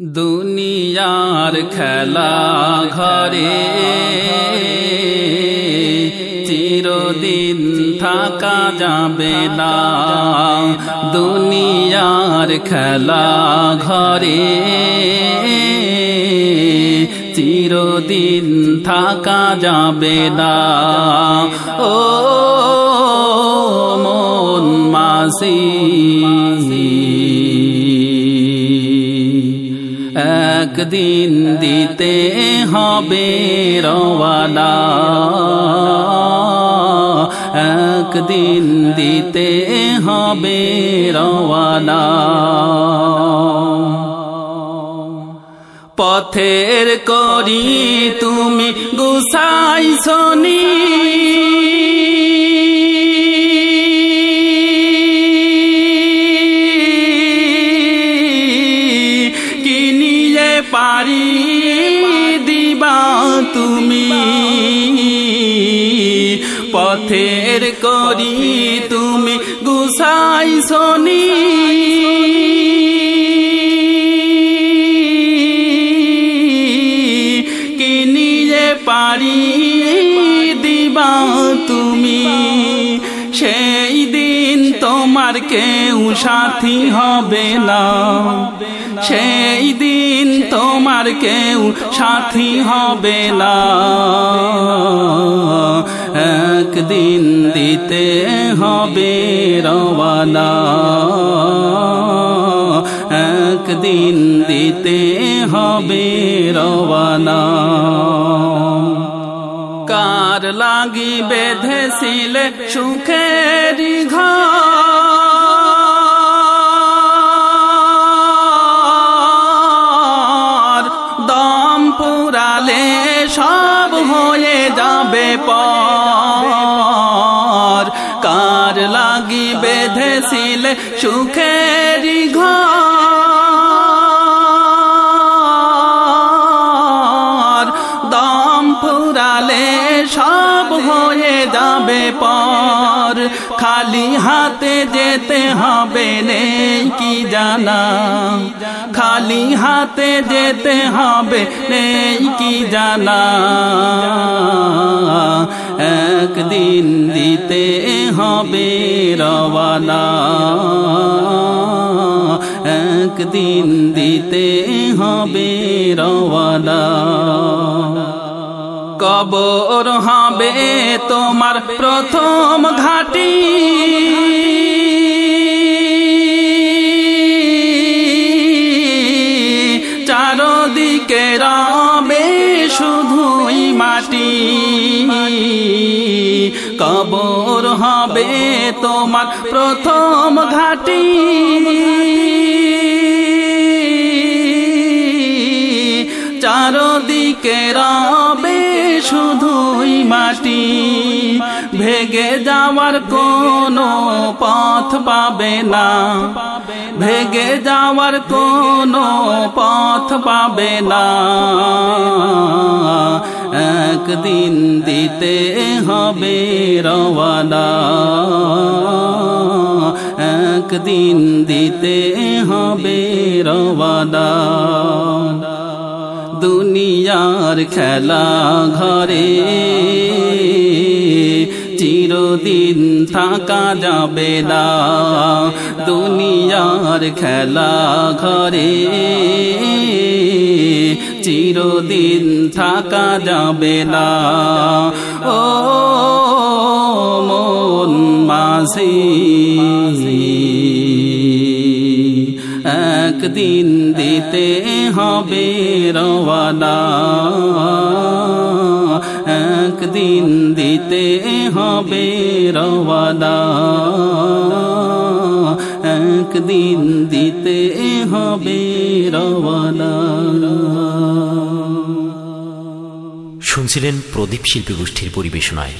দুনিয়ার খেলা ঘরে চিরদিন থাকা যাবে না। দুনিয়ার খেলা ঘরে চিরদিন থাকা যাবে না। ও মন মাসি একদিন দিতে হবে রওয়ানা। একদিন দিতে হবে রওয়ানা। পথের করি তুমি গুসাই শনি দিবা তুমি। পথের করি তুমি গুসাই শনি কিনিয়ে পারি দিবা তুমি? সেই তোমার কেউ সাথী হবে না। সেই দিন তোমার কেউ সাথী হবে না। একদিন দিতে হবে রওয়ানা। একদিন দিতে হবে রওয়ানা। কার লাগি বেঁধেছিলে সুখের ঘর? সব হয়ে যাবে পর। কার লাগি বেঁধেছিলে সুখেরি ঘর? হয়ে যাবে পর। খালি হাতে যেতে হবে নেই, কি জানা? খালি হাতে যেতে হবে নেই, কি জানা? একদিন দিতে হবে রওয়ানা। একদিন দিতে হবে রওয়ানা। কবর হবে তোমার প্রথম ঘাটি। চারদিকে রবে শুধুই মাটি। কবর হবে তোমার প্রথম ঘাটি। চারদিকে রবে শুধুই মাটি। ভেগে যাওয়ার কোনো পথ পাবে না। ভেগে যাওয়ার কোনো পথ পাবে না। একদিন দিতে হবে রওয়ানা। একদিন দিতে হবে রওয়ানা। দুনিয়ার খেলা ঘরে। চিরদিন থাকা যাবে না দুনিয়ার খেলা ঘরে। চিরদিন থাকা যাবে না। ও মন মাসি একদিন দিতে হবে রওয়ানা। একদিন দিতে হবে রওয়ানা। একদিন দিতে হবে রওয়ানা। শুনছিলেন প্রদীপ শিল্পী গোষ্ঠীর পরিবেশনায়।